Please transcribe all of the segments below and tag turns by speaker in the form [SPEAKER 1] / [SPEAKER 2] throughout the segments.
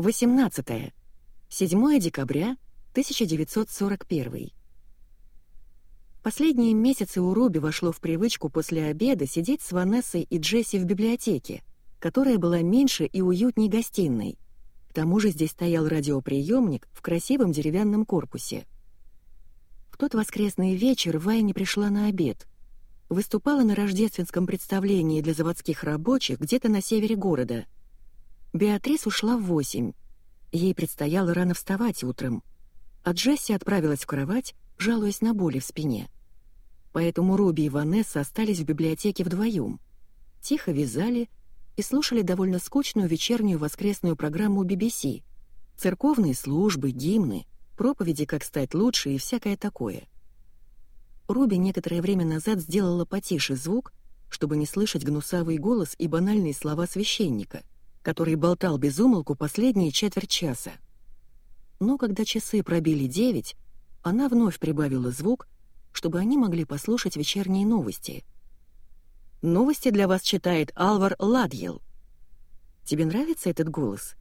[SPEAKER 1] 18. 7 декабря 1941. Последние месяцы у Руби вошло в привычку после обеда сидеть с Ванессой и Джесси в библиотеке, которая была меньше и уютней гостиной. К тому же здесь стоял радиоприемник в красивом деревянном корпусе. В тот воскресный вечер Вай не пришла на обед. Выступала на рождественском представлении для заводских рабочих где-то на севере города — Беатрис ушла в восемь. Ей предстояло рано вставать утром. А Джесси отправилась в кровать, жалуясь на боли в спине. Поэтому Руби и Ванесса остались в библиотеке вдвоем. Тихо вязали и слушали довольно скучную вечернюю воскресную программу BBC. Церковные службы, гимны, проповеди «Как стать лучше» и всякое такое. Руби некоторое время назад сделала потише звук, чтобы не слышать гнусавый голос и банальные слова священника — который болтал без умолку последние четверть часа. Но когда часы пробили девять, она вновь прибавила звук, чтобы они могли послушать вечерние новости. «Новости для вас читает Алвар Ладьел». «Тебе нравится этот голос?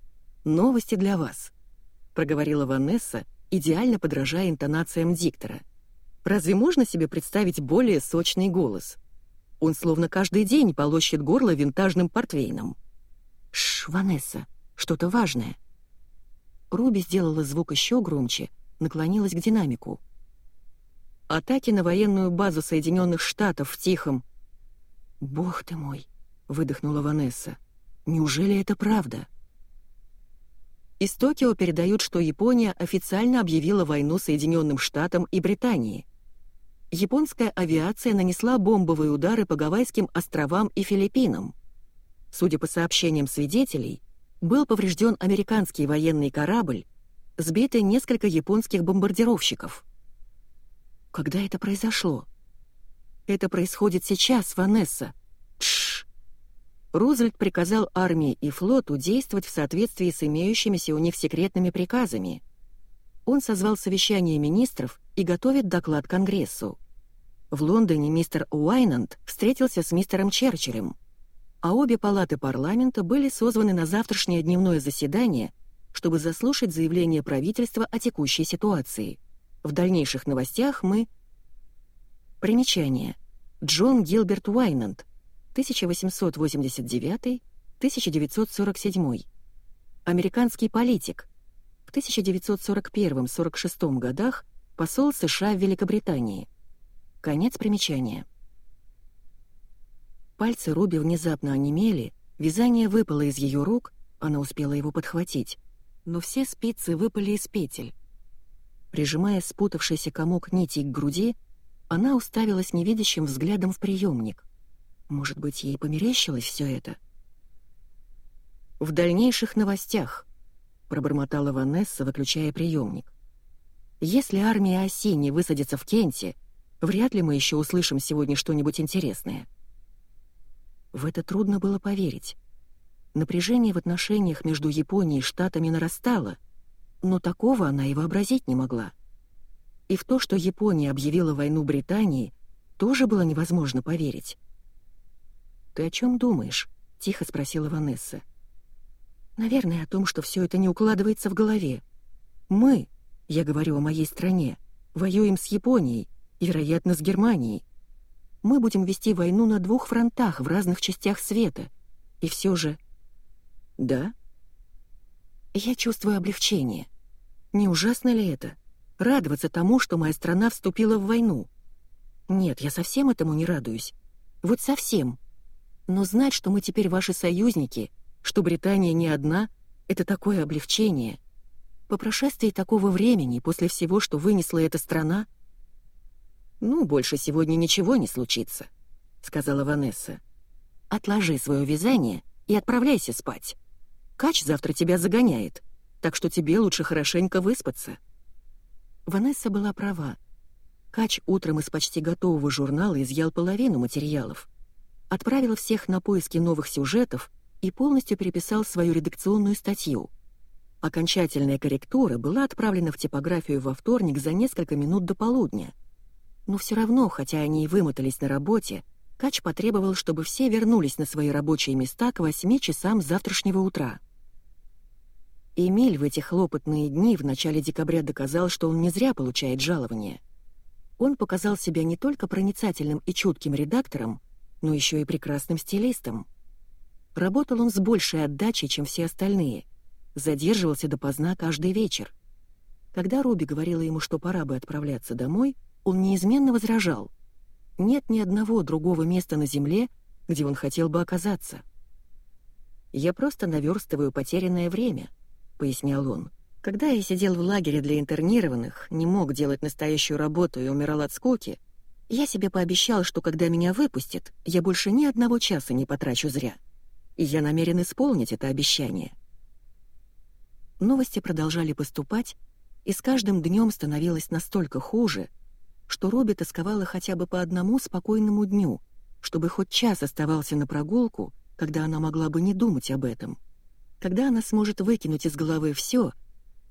[SPEAKER 1] Новости для вас», — проговорила Ванесса, идеально подражая интонациям диктора. «Разве можно себе представить более сочный голос? Он словно каждый день полощет горло винтажным портвейном». «Шш, Ванесса, что-то важное». Руби сделала звук еще громче, наклонилась к динамику. «Атаки на военную базу Соединенных Штатов в Тихом». «Бог ты мой!» — выдохнула Ванесса. «Неужели это правда?» Из Токио передают, что Япония официально объявила войну Соединенным Штатам и Британии. Японская авиация нанесла бомбовые удары по Гавайским островам и Филиппинам. Судя по сообщениям свидетелей, был поврежден американский военный корабль, сбиты несколько японских бомбардировщиков. Когда это произошло? Это происходит сейчас, Ванесса. Тш. Рузвельт приказал армии и флоту действовать в соответствии с имеющимися у них секретными приказами. Он созвал совещание министров и готовит доклад Конгрессу. В Лондоне мистер Уайнанд встретился с мистером Черчиллем — а обе палаты парламента были созваны на завтрашнее дневное заседание, чтобы заслушать заявление правительства о текущей ситуации. В дальнейших новостях мы... Примечание. Джон Гилберт Уайнанд, 1889-1947. Американский политик. В 1941-46 годах посол США в Великобритании. Конец примечания. Пальцы Руби внезапно онемели, вязание выпало из ее рук, она успела его подхватить, но все спицы выпали из петель. Прижимая спутавшийся комок нитей к груди, она уставилась невидящим взглядом в приемник. Может быть, ей померещилось все это? «В дальнейших новостях», — пробормотала Ванесса, выключая приемник. «Если армия Оси не высадится в Кенте, вряд ли мы еще услышим сегодня что-нибудь интересное». В это трудно было поверить. Напряжение в отношениях между Японией и Штатами нарастало, но такого она и вообразить не могла. И в то, что Япония объявила войну Британии, тоже было невозможно поверить. «Ты о чем думаешь?» — тихо спросила Ванесса. «Наверное, о том, что все это не укладывается в голове. Мы, я говорю о моей стране, воюем с Японией вероятно, с Германией мы будем вести войну на двух фронтах в разных частях света. И все же... Да? Я чувствую облегчение. Не ужасно ли это? Радоваться тому, что моя страна вступила в войну. Нет, я совсем этому не радуюсь. Вот совсем. Но знать, что мы теперь ваши союзники, что Британия не одна, это такое облегчение. По прошествии такого времени, после всего, что вынесла эта страна, «Ну, больше сегодня ничего не случится», — сказала Ванесса. «Отложи свое вязание и отправляйся спать. Кач завтра тебя загоняет, так что тебе лучше хорошенько выспаться». Ванесса была права. Кач утром из почти готового журнала изъял половину материалов, отправил всех на поиски новых сюжетов и полностью переписал свою редакционную статью. Окончательная корректура была отправлена в типографию во вторник за несколько минут до полудня — но все равно, хотя они и вымотались на работе, Кач потребовал, чтобы все вернулись на свои рабочие места к восьми часам завтрашнего утра. Эмиль в эти хлопотные дни в начале декабря доказал, что он не зря получает жалование. Он показал себя не только проницательным и чутким редактором, но еще и прекрасным стилистом. Работал он с большей отдачей, чем все остальные, задерживался допоздна каждый вечер. Когда Руби говорила ему, что пора бы отправляться домой, он неизменно возражал. Нет ни одного другого места на земле, где он хотел бы оказаться. «Я просто наверстываю потерянное время», — пояснял он. «Когда я сидел в лагере для интернированных, не мог делать настоящую работу и умирал от скуки, я себе пообещал, что когда меня выпустят, я больше ни одного часа не потрачу зря. И я намерен исполнить это обещание». Новости продолжали поступать, и с каждым днем становилось настолько хуже, что Робби тосковала хотя бы по одному спокойному дню, чтобы хоть час оставался на прогулку, когда она могла бы не думать об этом, когда она сможет выкинуть из головы все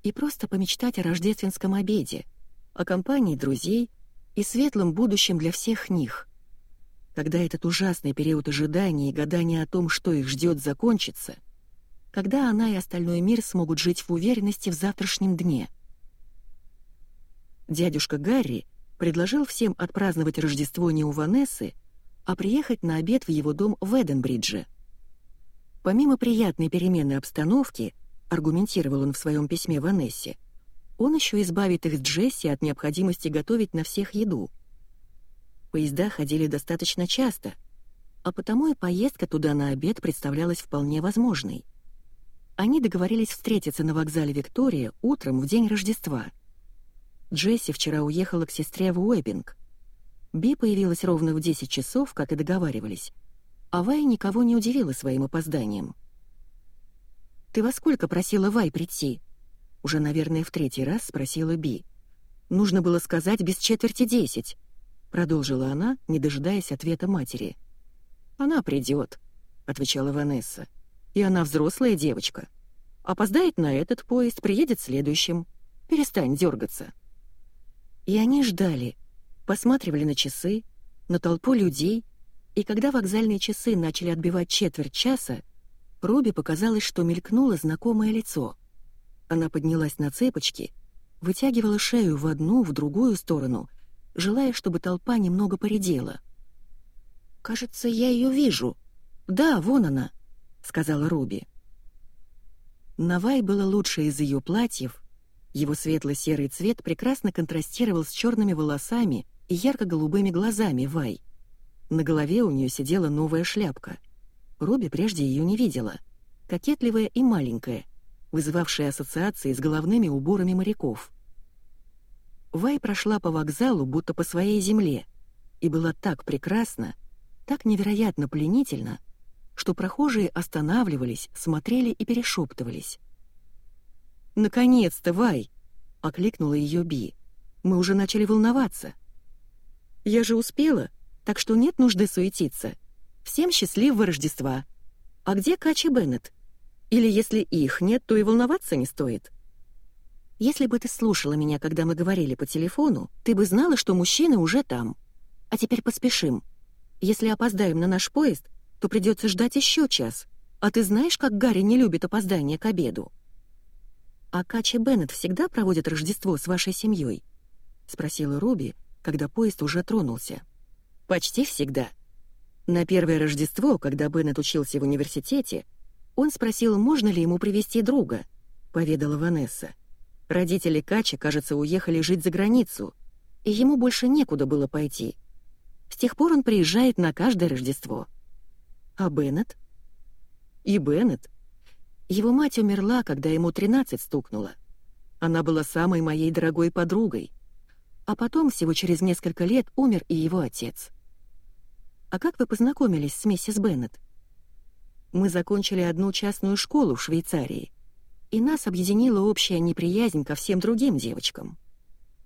[SPEAKER 1] и просто помечтать о рождественском обеде, о компании друзей и светлом будущем для всех них. Когда этот ужасный период ожидания и гадания о том, что их ждет, закончится, когда она и остальной мир смогут жить в уверенности в завтрашнем дне — Дядюшка Гарри предложил всем отпраздновать Рождество не у Ванессы, а приехать на обед в его дом в Эденбридже. Помимо приятной перемены обстановки, аргументировал он в своем письме Ванессе, он еще избавит их с Джесси от необходимости готовить на всех еду. Поезда ходили достаточно часто, а потому и поездка туда на обед представлялась вполне возможной. Они договорились встретиться на вокзале Виктория утром в день Рождества — Джесси вчера уехала к сестре в Уэббинг. Би появилась ровно в 10 часов, как и договаривались, а Вай никого не удивила своим опозданием. «Ты во сколько просила Вай прийти?» Уже, наверное, в третий раз спросила Би. «Нужно было сказать без четверти десять», — продолжила она, не дожидаясь ответа матери. «Она придет», — отвечала Ванесса. «И она взрослая девочка. Опоздает на этот поезд, приедет следующим. Перестань дергаться». И они ждали, посматривали на часы, на толпу людей, и когда вокзальные часы начали отбивать четверть часа, Робби показалось, что мелькнуло знакомое лицо. Она поднялась на цепочки, вытягивала шею в одну, в другую сторону, желая, чтобы толпа немного поредела. «Кажется, я ее вижу. Да, вон она», — сказала Руби. Навай было лучше из ее платьев, его светло-серый цвет прекрасно контрастировал с черными волосами и ярко-голубыми глазами Вай. На голове у нее сидела новая шляпка. Робби прежде ее не видела. Кокетливая и маленькая, вызывавшая ассоциации с головными уборами моряков. Вай прошла по вокзалу, будто по своей земле, и была так прекрасна, так невероятно пленительна, что прохожие останавливались, смотрели и перешептывались. «Наконец-то, Вай!» — окликнула ее Би. «Мы уже начали волноваться». «Я же успела, так что нет нужды суетиться. Всем счастливого Рождества. А где Качи Беннет? Или если их нет, то и волноваться не стоит». «Если бы ты слушала меня, когда мы говорили по телефону, ты бы знала, что мужчины уже там. А теперь поспешим. Если опоздаем на наш поезд, то придется ждать еще час. А ты знаешь, как Гарри не любит опоздание к обеду?» «А Качи Беннет всегда проводит Рождество с вашей семьей?» — спросила Руби, когда поезд уже тронулся. «Почти всегда. На первое Рождество, когда Беннет учился в университете, он спросил, можно ли ему привести друга», — поведала Ванесса. Родители Качи, кажется, уехали жить за границу, и ему больше некуда было пойти. С тех пор он приезжает на каждое Рождество. А Беннет? И Беннет его мать умерла, когда ему 13 стукнуло. Она была самой моей дорогой подругой. А потом, всего через несколько лет, умер и его отец. А как вы познакомились с миссис Беннет? Мы закончили одну частную школу в Швейцарии, и нас объединила общая неприязнь ко всем другим девочкам.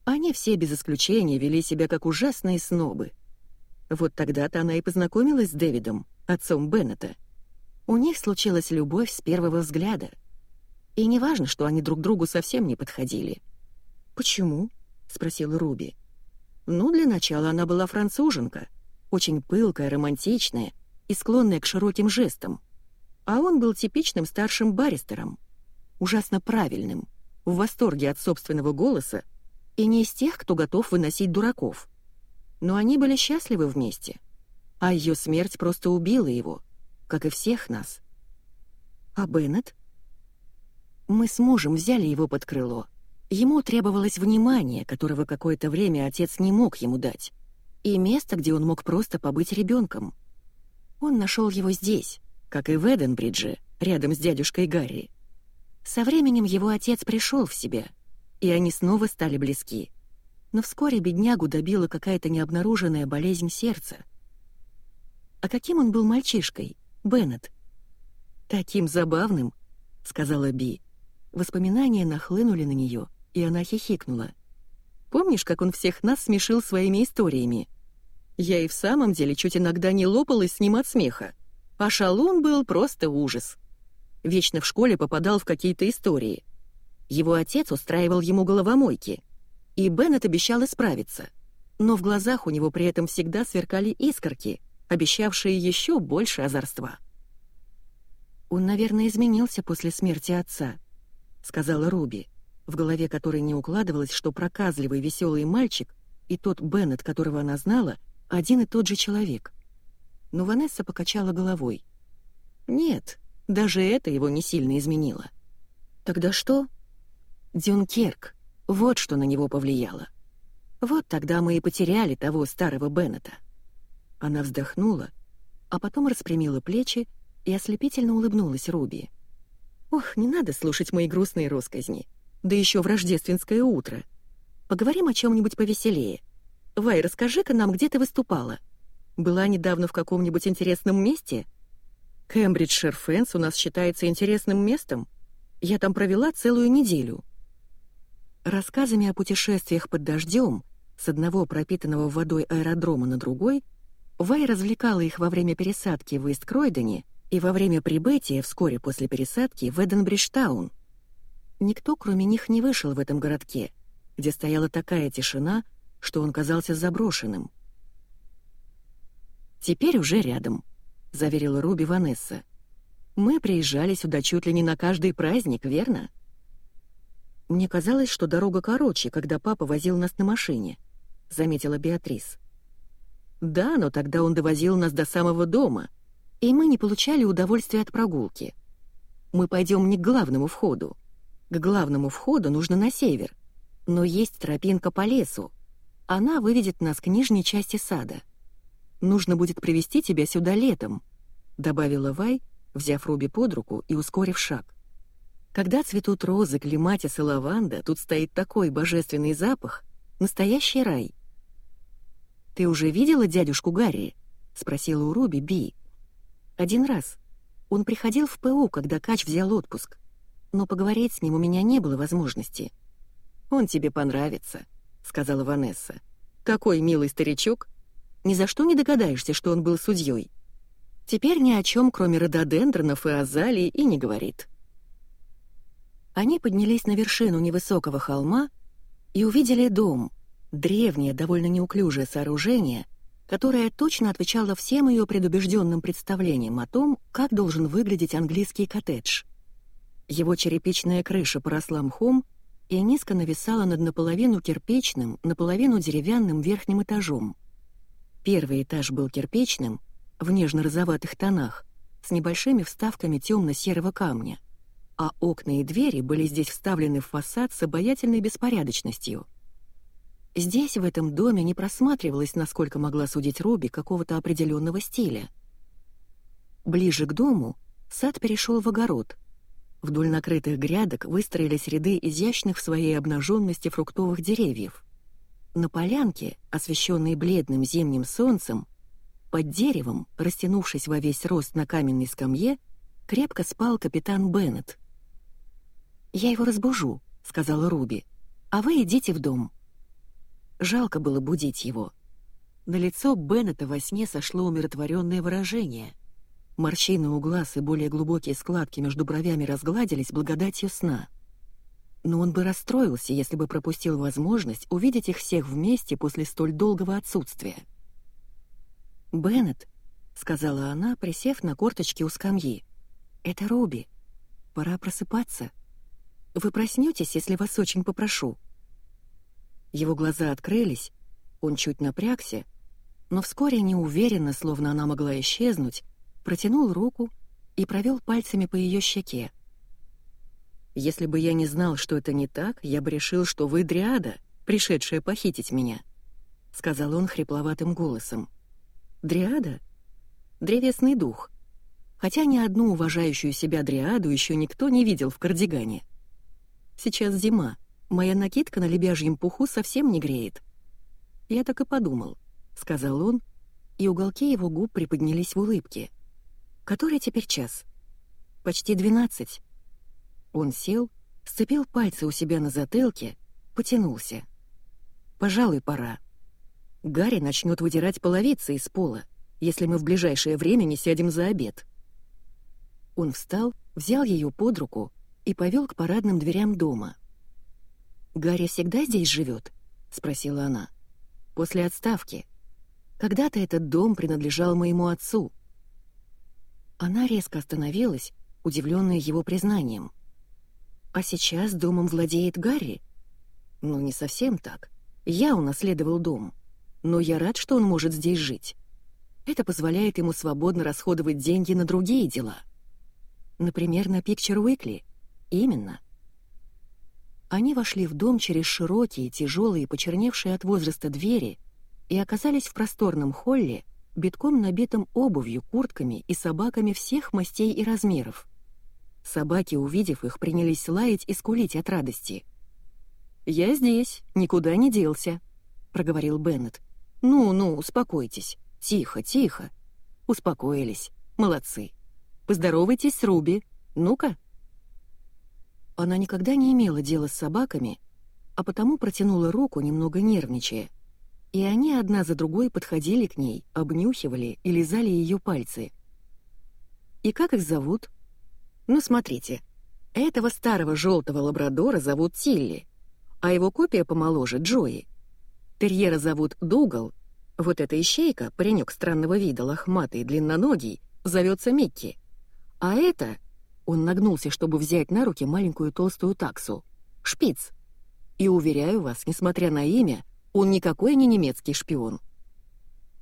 [SPEAKER 1] Они все без исключения вели себя как ужасные снобы. Вот тогда-то она и познакомилась с Дэвидом, отцом Беннета. У них случилась любовь с первого взгляда. И не важно, что они друг другу совсем не подходили. «Почему?» — спросила Руби. «Ну, для начала она была француженка, очень пылкая, романтичная и склонная к широким жестам. А он был типичным старшим баристером. ужасно правильным, в восторге от собственного голоса и не из тех, кто готов выносить дураков. Но они были счастливы вместе, а ее смерть просто убила его, как и всех нас. А Беннет? Мы с мужем взяли его под крыло. Ему требовалось внимание, которого какое-то время отец не мог ему дать, и место, где он мог просто побыть ребенком. Он нашел его здесь, как и в Эденбридже, рядом с дядюшкой Гарри. Со временем его отец пришел в себя, и они снова стали близки. Но вскоре беднягу добила какая-то необнаруженная болезнь сердца. А каким он был мальчишкой, Беннет? «Таким забавным», — сказала Би. Воспоминания нахлынули на нее, и она хихикнула. «Помнишь, как он всех нас смешил своими историями? Я и в самом деле чуть иногда не лопалась с ним от смеха. А шалун был просто ужас. Вечно в школе попадал в какие-то истории. Его отец устраивал ему головомойки. И Беннет обещал исправиться. Но в глазах у него при этом всегда сверкали искорки, обещавшие еще больше озорства. «Он, наверное, изменился после смерти отца», — сказала Руби, в голове которой не укладывалось, что проказливый веселый мальчик и тот Беннет, которого она знала, один и тот же человек. Но Ванесса покачала головой. «Нет, даже это его не сильно изменило. Тогда что? Дюнкерк. Вот что на него повлияло. Вот тогда мы и потеряли того старого Беннета. Она вздохнула, а потом распрямила плечи и ослепительно улыбнулась Руби. «Ох, не надо слушать мои грустные росказни. Да еще в рождественское утро. Поговорим о чем-нибудь повеселее. Вай, расскажи-ка нам, где ты выступала. Была недавно в каком-нибудь интересном месте?» Кембриджшир Фэнс у нас считается интересным местом. Я там провела целую неделю. Рассказами о путешествиях под дождем с одного пропитанного водой аэродрома на другой Вай развлекала их во время пересадки в Ист-Кройдене и во время прибытия вскоре после пересадки в Эденбриджтаун. Никто, кроме них, не вышел в этом городке, где стояла такая тишина, что он казался заброшенным. Теперь уже рядом —— заверила Руби Ванесса. «Мы приезжали сюда чуть ли не на каждый праздник, верно?» «Мне казалось, что дорога короче, когда папа возил нас на машине», — заметила Беатрис. «Да, но тогда он довозил нас до самого дома, и мы не получали удовольствия от прогулки. Мы пойдем не к главному входу. К главному входу нужно на север, но есть тропинка по лесу. Она выведет нас к нижней части сада». Нужно будет привести тебя сюда летом», — добавила Вай, взяв Руби под руку и ускорив шаг. «Когда цветут розы, клематис и лаванда, тут стоит такой божественный запах, настоящий рай». «Ты уже видела дядюшку Гарри?» — спросила у Руби Би. «Один раз. Он приходил в ПУ, когда Кач взял отпуск. Но поговорить с ним у меня не было возможности». «Он тебе понравится», — сказала Ванесса. «Такой милый старичок, ни за что не догадаешься, что он был судьей. Теперь ни о чем, кроме рододендронов и азалий, и не говорит. Они поднялись на вершину невысокого холма и увидели дом, древнее, довольно неуклюжее сооружение, которое точно отвечало всем ее предубежденным представлениям о том, как должен выглядеть английский коттедж. Его черепичная крыша поросла мхом и низко нависала над наполовину кирпичным, наполовину деревянным верхним этажом. Первый этаж был кирпичным, в нежно-розоватых тонах, с небольшими вставками темно-серого камня, а окна и двери были здесь вставлены в фасад с обаятельной беспорядочностью. Здесь, в этом доме, не просматривалось, насколько могла судить Руби, какого-то определенного стиля. Ближе к дому сад перешел в огород. Вдоль накрытых грядок выстроились ряды изящных в своей обнаженности фруктовых деревьев. На полянке, освещенной бледным зимним солнцем, под деревом, растянувшись во весь рост на каменной скамье, крепко спал капитан Беннет. «Я его разбужу», — сказала Руби, — «а вы идите в дом». Жалко было будить его. На лицо Беннета во сне сошло умиротворенное выражение. Морщины у глаз и более глубокие складки между бровями разгладились благодатью сна — но он бы расстроился, если бы пропустил возможность увидеть их всех вместе после столь долгого отсутствия. «Беннет», — сказала она, присев на корточки у скамьи, — «это Руби. Пора просыпаться. Вы проснетесь, если вас очень попрошу?» Его глаза открылись, он чуть напрягся, но вскоре неуверенно, словно она могла исчезнуть, протянул руку и провел пальцами по ее щеке. «Если бы я не знал, что это не так, я бы решил, что вы дриада, пришедшая похитить меня», — сказал он хрипловатым голосом. «Дриада? Древесный дух. Хотя ни одну уважающую себя дриаду еще никто не видел в кардигане. Сейчас зима, моя накидка на лебяжьем пуху совсем не греет». Я так и подумал, — сказал он, и уголки его губ приподнялись в улыбке. «Который теперь час?» «Почти двенадцать». Он сел, сцепил пальцы у себя на затылке, потянулся. «Пожалуй, пора. Гарри начнет выдирать половицы из пола, если мы в ближайшее время не сядем за обед». Он встал, взял ее под руку и повел к парадным дверям дома. «Гарри всегда здесь живет?» — спросила она. «После отставки. Когда-то этот дом принадлежал моему отцу». Она резко остановилась, удивленная его признанием. «А сейчас домом владеет Гарри?» «Ну, не совсем так. Я унаследовал дом. Но я рад, что он может здесь жить. Это позволяет ему свободно расходовать деньги на другие дела. Например, на Picture Weekly. Именно. Они вошли в дом через широкие, тяжелые, почерневшие от возраста двери и оказались в просторном холле, битком набитым обувью, куртками и собаками всех мастей и размеров. Собаки, увидев их, принялись лаять и скулить от радости. «Я здесь, никуда не делся», — проговорил Беннет. «Ну-ну, успокойтесь. Тихо, тихо». Успокоились. Молодцы. Поздоровайтесь с Руби. Ну-ка». Она никогда не имела дела с собаками, а потому протянула руку, немного нервничая. И они одна за другой подходили к ней, обнюхивали и лизали ее пальцы. «И как их зовут?» «Ну, смотрите, этого старого желтого лабрадора зовут Тилли, а его копия помоложе — Джои. Терьера зовут Дугал, вот эта ищейка, паренек странного вида, лохматый и длинноногий, зовется Микки. А это... Он нагнулся, чтобы взять на руки маленькую толстую таксу. Шпиц. И уверяю вас, несмотря на имя, он никакой не немецкий шпион.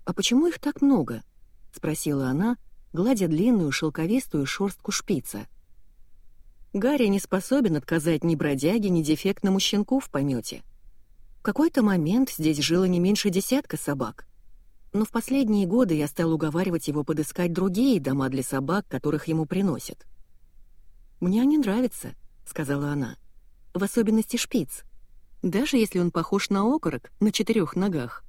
[SPEAKER 1] «А почему их так много?» — спросила она, гладя длинную шелковистую шорстку шпица. Гарри не способен отказать ни бродяге, ни дефектному щенку в помете. В какой-то момент здесь жило не меньше десятка собак. Но в последние годы я стал уговаривать его подыскать другие дома для собак, которых ему приносят. «Мне они нравятся», — сказала она. «В особенности шпиц. Даже если он похож на окорок на четырех ногах.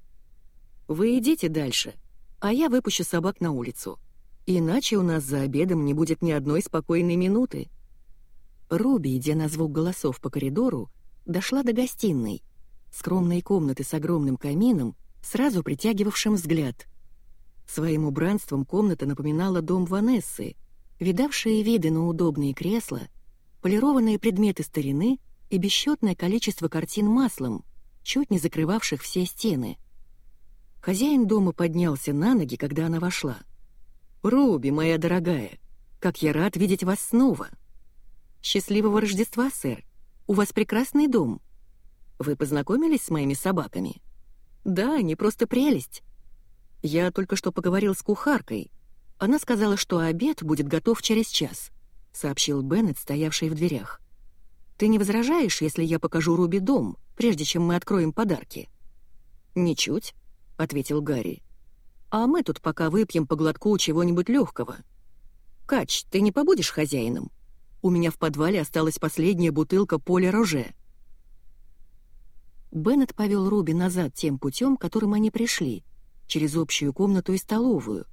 [SPEAKER 1] Вы идите дальше, а я выпущу собак на улицу. Иначе у нас за обедом не будет ни одной спокойной минуты». Руби, идя на звук голосов по коридору, дошла до гостиной, скромной комнаты с огромным камином, сразу притягивавшим взгляд. Своим убранством комната напоминала дом Ванессы, видавшие виды на удобные кресла, полированные предметы старины и бесчетное количество картин маслом, чуть не закрывавших все стены. Хозяин дома поднялся на ноги, когда она вошла. «Руби, моя дорогая, как я рад видеть вас снова!» «Счастливого Рождества, сэр! У вас прекрасный дом. Вы познакомились с моими собаками?» «Да, они просто прелесть. Я только что поговорил с кухаркой. Она сказала, что обед будет готов через час», — сообщил Беннет, стоявший в дверях. «Ты не возражаешь, если я покажу Руби дом, прежде чем мы откроем подарки?» «Ничуть», — ответил Гарри. «А мы тут пока выпьем по глотку чего-нибудь легкого. Кач, ты не побудешь хозяином?» У меня в подвале осталась последняя бутылка Поля Роже». Беннет повел Руби назад тем путем, которым они пришли, через общую комнату и столовую,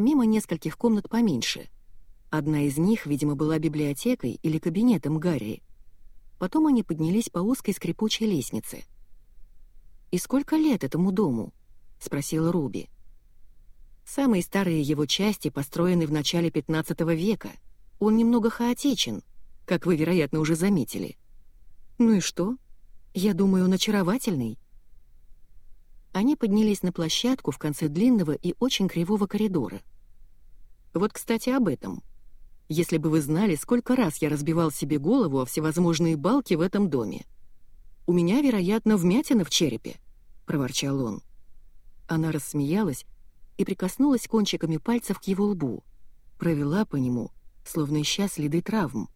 [SPEAKER 1] мимо нескольких комнат поменьше. Одна из них, видимо, была библиотекой или кабинетом Гарри. Потом они поднялись по узкой скрипучей лестнице. «И сколько лет этому дому?» — спросила Руби. Самые старые его части построены в начале XV века — он немного хаотичен, как вы, вероятно, уже заметили. Ну и что? Я думаю, он очаровательный. Они поднялись на площадку в конце длинного и очень кривого коридора. Вот, кстати, об этом. если бы вы знали, сколько раз я разбивал себе голову о всевозможные балки в этом доме. У меня, вероятно, вмятина в черепе», — проворчал он. Она рассмеялась и прикоснулась кончиками пальцев к его лбу, провела по нему, словно ища следы травм.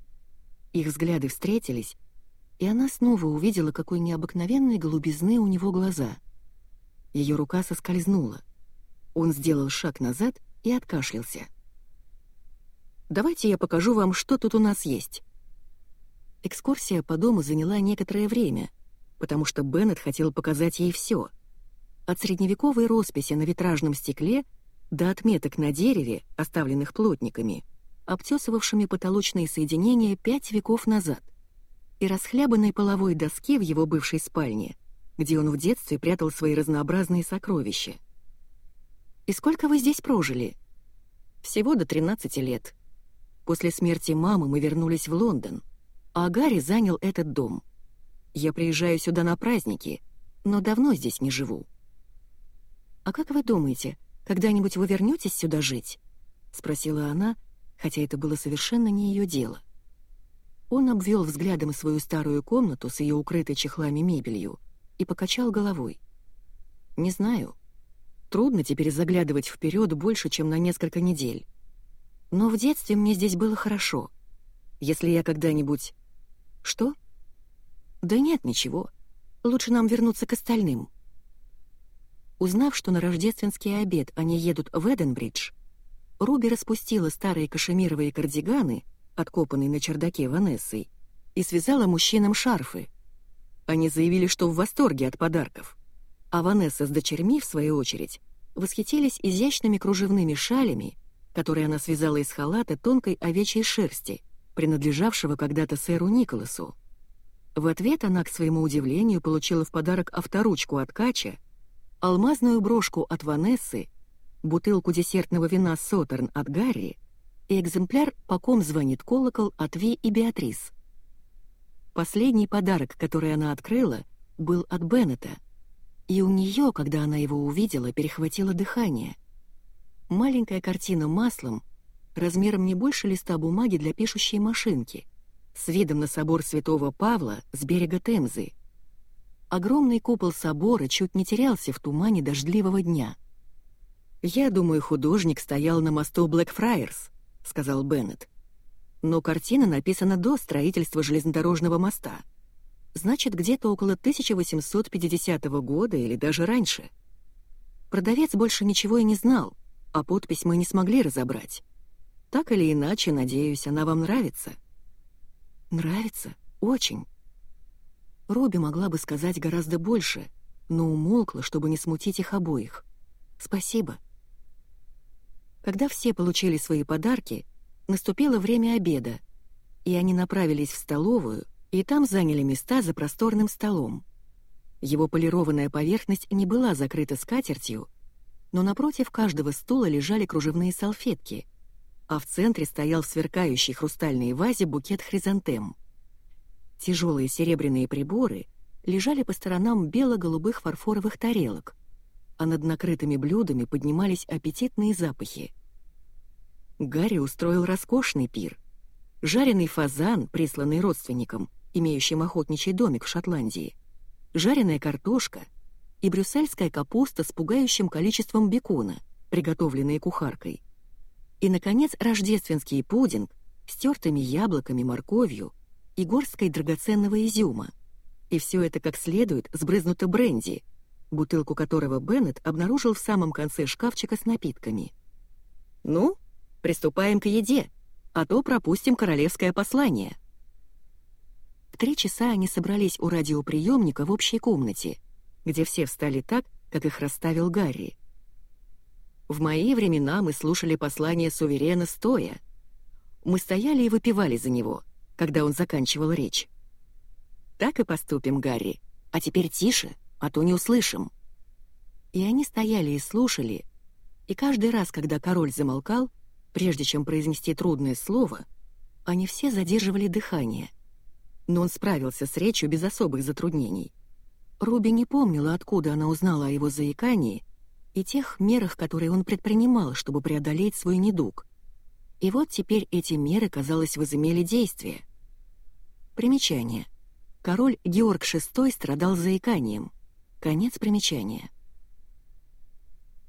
[SPEAKER 1] Их взгляды встретились, и она снова увидела, какой необыкновенной голубизны у него глаза. Ее рука соскользнула. Он сделал шаг назад и откашлялся. «Давайте я покажу вам, что тут у нас есть». Экскурсия по дому заняла некоторое время, потому что Беннет хотел показать ей все. От средневековой росписи на витражном стекле до отметок на дереве, оставленных плотниками, обтесывавшими потолочные соединения пять веков назад, и расхлябанной половой доски в его бывшей спальне, где он в детстве прятал свои разнообразные сокровища. «И сколько вы здесь прожили?» «Всего до 13 лет. После смерти мамы мы вернулись в Лондон, а Гарри занял этот дом. Я приезжаю сюда на праздники, но давно здесь не живу». «А как вы думаете, когда-нибудь вы вернетесь сюда жить?» — спросила она, хотя это было совершенно не ее дело. Он обвел взглядом свою старую комнату с ее укрытой чехлами мебелью и покачал головой. «Не знаю. Трудно теперь заглядывать вперед больше, чем на несколько недель. Но в детстве мне здесь было хорошо. Если я когда-нибудь... Что? Да нет, ничего. Лучше нам вернуться к остальным. Узнав, что на рождественский обед они едут в Эденбридж, Руби распустила старые кашемировые кардиганы, откопанные на чердаке Ванессой, и связала мужчинам шарфы. Они заявили, что в восторге от подарков. А Ванесса с дочерьми, в свою очередь, восхитились изящными кружевными шалями, которые она связала из халата тонкой овечьей шерсти, принадлежавшего когда-то сэру Николасу. В ответ она, к своему удивлению, получила в подарок авторучку от Кача, алмазную брошку от Ванессы, бутылку десертного вина «Сотерн» от Гарри и экземпляр «По ком звонит колокол» от Ви и Беатрис. Последний подарок, который она открыла, был от Беннета, и у нее, когда она его увидела, перехватило дыхание — Маленькая картина маслом, размером не больше листа бумаги для пишущей машинки, с видом на собор Святого Павла с берега Темзы. Огромный купол собора чуть не терялся в тумане дождливого дня. «Я думаю, художник стоял на мосту Блэкфрайерс», — сказал Беннет. «Но картина написана до строительства железнодорожного моста. Значит, где-то около 1850 года или даже раньше». Продавец больше ничего и не знал — а подпись мы не смогли разобрать. Так или иначе, надеюсь, она вам нравится». «Нравится? Очень». Робби могла бы сказать гораздо больше, но умолкла, чтобы не смутить их обоих. «Спасибо». Когда все получили свои подарки, наступило время обеда, и они направились в столовую, и там заняли места за просторным столом. Его полированная поверхность не была закрыта скатертью, но напротив каждого стула лежали кружевные салфетки, а в центре стоял в сверкающей хрустальной вазе букет хризантем. Тяжелые серебряные приборы лежали по сторонам бело-голубых фарфоровых тарелок, а над накрытыми блюдами поднимались аппетитные запахи. Гарри устроил роскошный пир. Жареный фазан, присланный родственникам, имеющим охотничий домик в Шотландии, жареная картошка — и брюссельская капуста с пугающим количеством бекона, приготовленные кухаркой. И, наконец, рождественский пудинг с тертыми яблоками, морковью и горсткой драгоценного изюма. И все это как следует сбрызнуто бренди, бутылку которого Беннет обнаружил в самом конце шкафчика с напитками. «Ну, приступаем к еде, а то пропустим королевское послание». В три часа они собрались у радиоприемника в общей комнате — где все встали так, как их расставил Гарри. В мои времена мы слушали послание суверена стоя. Мы стояли и выпивали за него, когда он заканчивал речь. «Так и поступим, Гарри. А теперь тише, а то не услышим». И они стояли и слушали, и каждый раз, когда король замолкал, прежде чем произнести трудное слово, они все задерживали дыхание. Но он справился с речью без особых затруднений — Руби не помнила, откуда она узнала о его заикании и тех мерах, которые он предпринимал, чтобы преодолеть свой недуг. И вот теперь эти меры, казалось, возымели действие. Примечание. Король Георг VI страдал заиканием. Конец примечания.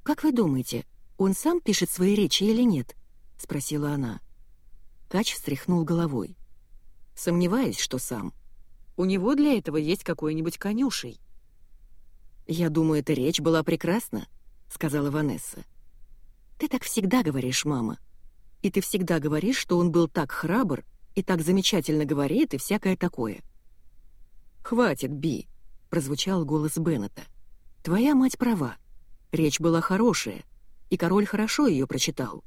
[SPEAKER 1] «Как вы думаете, он сам пишет свои речи или нет?» — спросила она. Кач встряхнул головой. «Сомневаюсь, что сам. У него для этого есть какой-нибудь конюшей». «Я думаю, эта речь была прекрасна», — сказала Ванесса. «Ты так всегда говоришь, мама. И ты всегда говоришь, что он был так храбр и так замечательно говорит и всякое такое». «Хватит, Би», — прозвучал голос Беннета. «Твоя мать права. Речь была хорошая, и король хорошо ее прочитал.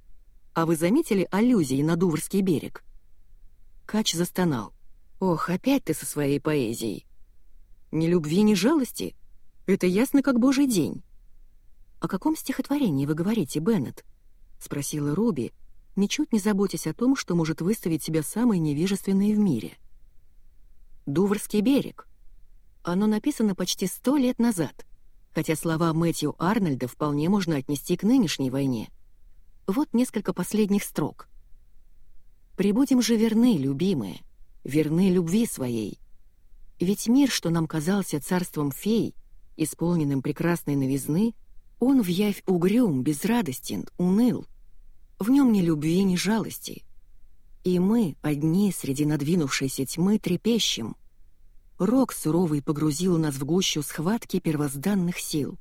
[SPEAKER 1] А вы заметили аллюзии на Дуврский берег?» Кач застонал. «Ох, опять ты со своей поэзией!» «Ни любви, ни жалости? Это ясно, как божий день!» «О каком стихотворении вы говорите, Беннет?» — спросила Руби, ничуть не заботясь о том, что может выставить себя самой невежественной в мире. «Дуврский берег. Оно написано почти сто лет назад хотя слова Мэтью Арнольда вполне можно отнести к нынешней войне. Вот несколько последних строк. «Прибудем же верны, любимые, верны любви своей. Ведь мир, что нам казался царством фей, исполненным прекрасной новизны, он в явь угрюм, безрадостен, уныл. В нем ни любви, ни жалости. И мы, одни среди надвинувшейся тьмы, трепещем — Рок суровый погрузил нас в гущу схватки первозданных сил.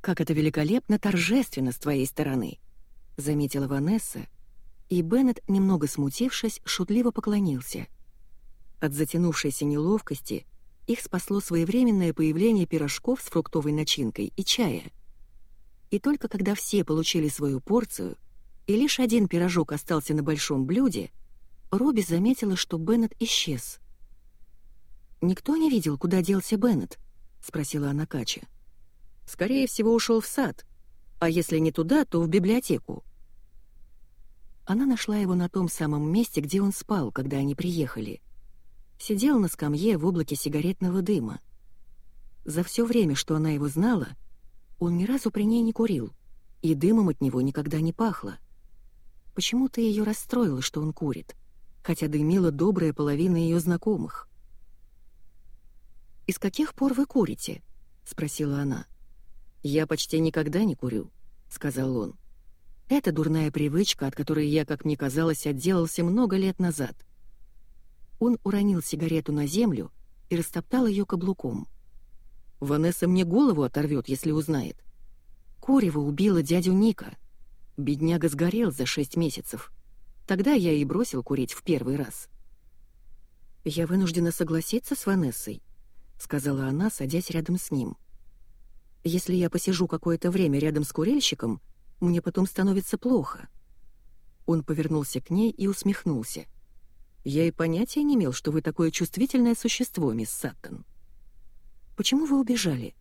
[SPEAKER 1] «Как это великолепно торжественно с твоей стороны!» — заметила Ванесса, и Беннет, немного смутившись, шутливо поклонился. От затянувшейся неловкости их спасло своевременное появление пирожков с фруктовой начинкой и чая. И только когда все получили свою порцию, и лишь один пирожок остался на большом блюде, Робби заметила, что Беннет исчез — «Никто не видел, куда делся Беннет?» — спросила она Кача. «Скорее всего, ушел в сад. А если не туда, то в библиотеку». Она нашла его на том самом месте, где он спал, когда они приехали. Сидел на скамье в облаке сигаретного дыма. За все время, что она его знала, он ни разу при ней не курил, и дымом от него никогда не пахло. Почему-то ее расстроило, что он курит, хотя дымила добрая половина ее знакомых. «Из каких пор вы курите?» — спросила она. «Я почти никогда не курю», — сказал он. «Это дурная привычка, от которой я, как мне казалось, отделался много лет назад». Он уронил сигарету на землю и растоптал ее каблуком. «Ванесса мне голову оторвет, если узнает. Курева убила дядю Ника. Бедняга сгорел за шесть месяцев. Тогда я и бросил курить в первый раз». «Я вынуждена согласиться с Ванессой», — сказала она, садясь рядом с ним. «Если я посижу какое-то время рядом с курильщиком, мне потом становится плохо». Он повернулся к ней и усмехнулся. «Я и понятия не имел, что вы такое чувствительное существо, мисс Саттон». «Почему вы убежали?»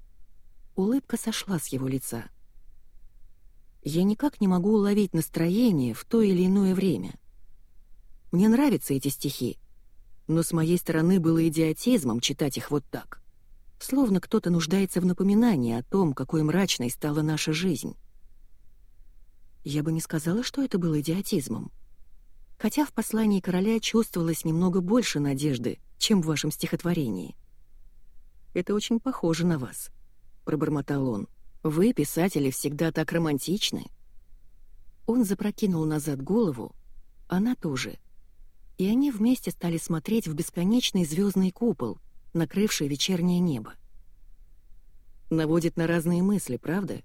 [SPEAKER 1] Улыбка сошла с его лица. «Я никак не могу уловить настроение в то или иное время. Мне нравятся эти стихи, но с моей стороны было идиотизмом читать их вот так. Словно кто-то нуждается в напоминании о том, какой мрачной стала наша жизнь. Я бы не сказала, что это было идиотизмом. Хотя в послании короля чувствовалось немного больше надежды, чем в вашем стихотворении. «Это очень похоже на вас», — пробормотал он. «Вы, писатели, всегда так романтичны». Он запрокинул назад голову, она тоже — и они вместе стали смотреть в бесконечный звездный купол, накрывший вечернее небо. Наводит на разные мысли, правда?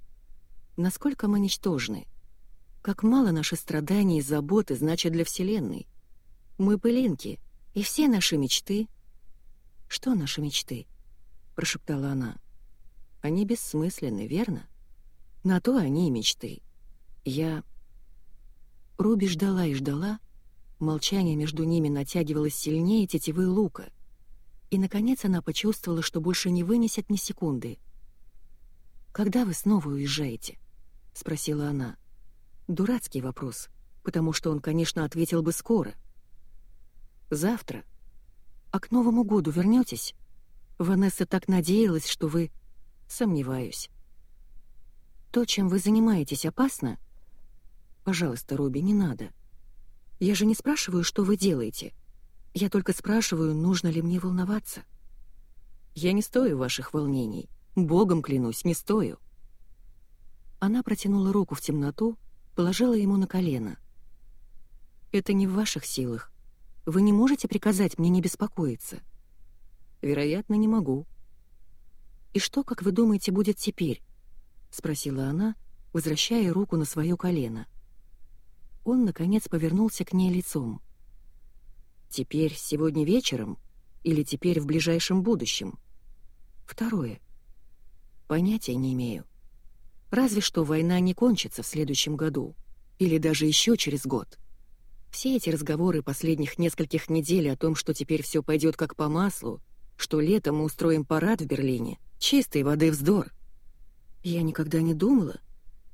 [SPEAKER 1] Насколько мы ничтожны? Как мало наши страдания и заботы значат для Вселенной? Мы пылинки, и все наши мечты... «Что наши мечты?» — прошептала она. «Они бессмысленны, верно? На то они и мечты. Я...» Руби ждала и ждала, Молчание между ними натягивалось сильнее тетивы лука. И, наконец, она почувствовала, что больше не вынесет ни секунды. «Когда вы снова уезжаете?» — спросила она. Дурацкий вопрос, потому что он, конечно, ответил бы скоро. «Завтра. А к Новому году вернетесь? Ванесса так надеялась, что вы...» «Сомневаюсь». «То, чем вы занимаетесь, опасно?» «Пожалуйста, Руби, не надо», Я же не спрашиваю, что вы делаете. Я только спрашиваю, нужно ли мне волноваться. Я не стою ваших волнений. Богом клянусь, не стою. Она протянула руку в темноту, положила ему на колено. «Это не в ваших силах. Вы не можете приказать мне не беспокоиться?» «Вероятно, не могу». «И что, как вы думаете, будет теперь?» — спросила она, возвращая руку на свое колено. Он, наконец, повернулся к ней лицом. «Теперь, сегодня вечером? Или теперь в ближайшем будущем?» «Второе. Понятия не имею. Разве что война не кончится в следующем году. Или даже еще через год. Все эти разговоры последних нескольких недель о том, что теперь все пойдет как по маслу, что летом мы устроим парад в Берлине, чистой воды вздор. Я никогда не думала.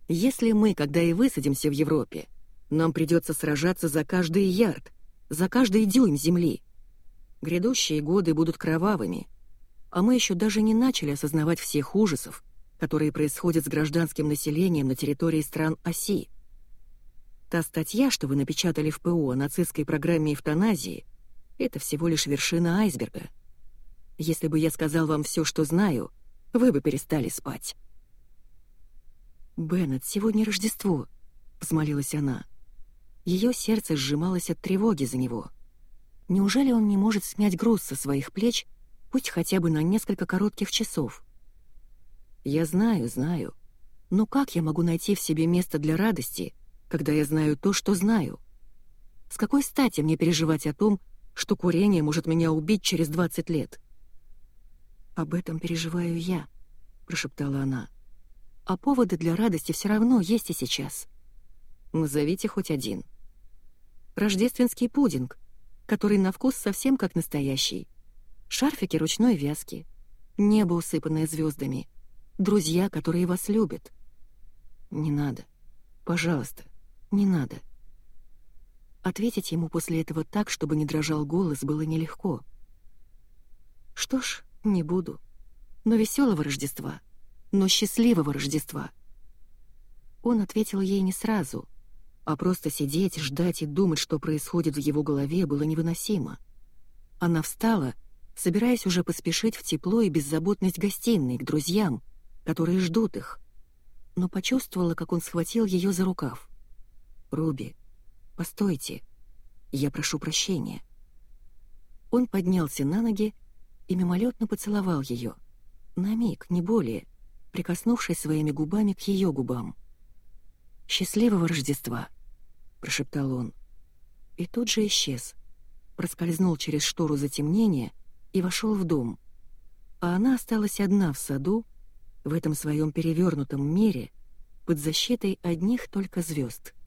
[SPEAKER 1] Если мы, когда и высадимся в Европе, нам придется сражаться за каждый ярд, за каждый дюйм земли. Грядущие годы будут кровавыми, а мы еще даже не начали осознавать всех ужасов, которые происходят с гражданским населением на территории стран оси. Та статья, что вы напечатали в ПО о нацистской программе эвтаназии, это всего лишь вершина айсберга. Если бы я сказал вам все, что знаю, вы бы перестали спать. «Беннет, сегодня Рождество», — взмолилась она. Ее сердце сжималось от тревоги за него. Неужели он не может снять груз со своих плеч, пусть хотя бы на несколько коротких часов? Я знаю, знаю. Но как я могу найти в себе место для радости, когда я знаю то, что знаю? С какой стати мне переживать о том, что курение может меня убить через 20 лет? «Об этом переживаю я», — прошептала она. «А поводы для радости все равно есть и сейчас. Назовите хоть один». «Рождественский пудинг, который на вкус совсем как настоящий. Шарфики ручной вязки, небо, усыпанное звездами, друзья, которые вас любят. Не надо. Пожалуйста, не надо. Ответить ему после этого так, чтобы не дрожал голос, было нелегко. Что ж, не буду. Но веселого Рождества, но счастливого Рождества. Он ответил ей не сразу, а просто сидеть, ждать и думать, что происходит в его голове, было невыносимо. Она встала, собираясь уже поспешить в тепло и беззаботность гостиной, к друзьям — которые ждут их, но почувствовала, как он схватил ее за рукав. «Руби, постойте, я прошу прощения». Он поднялся на ноги и мимолетно поцеловал ее. На миг, не более, прикоснувшись своими губами к ее губам. «Счастливого Рождества!» — прошептал он. И тут же исчез. Проскользнул через штору затемнения и вошел в дом. А она осталась одна в саду, в этом своем перевернутом мире под защитой одних только звезд —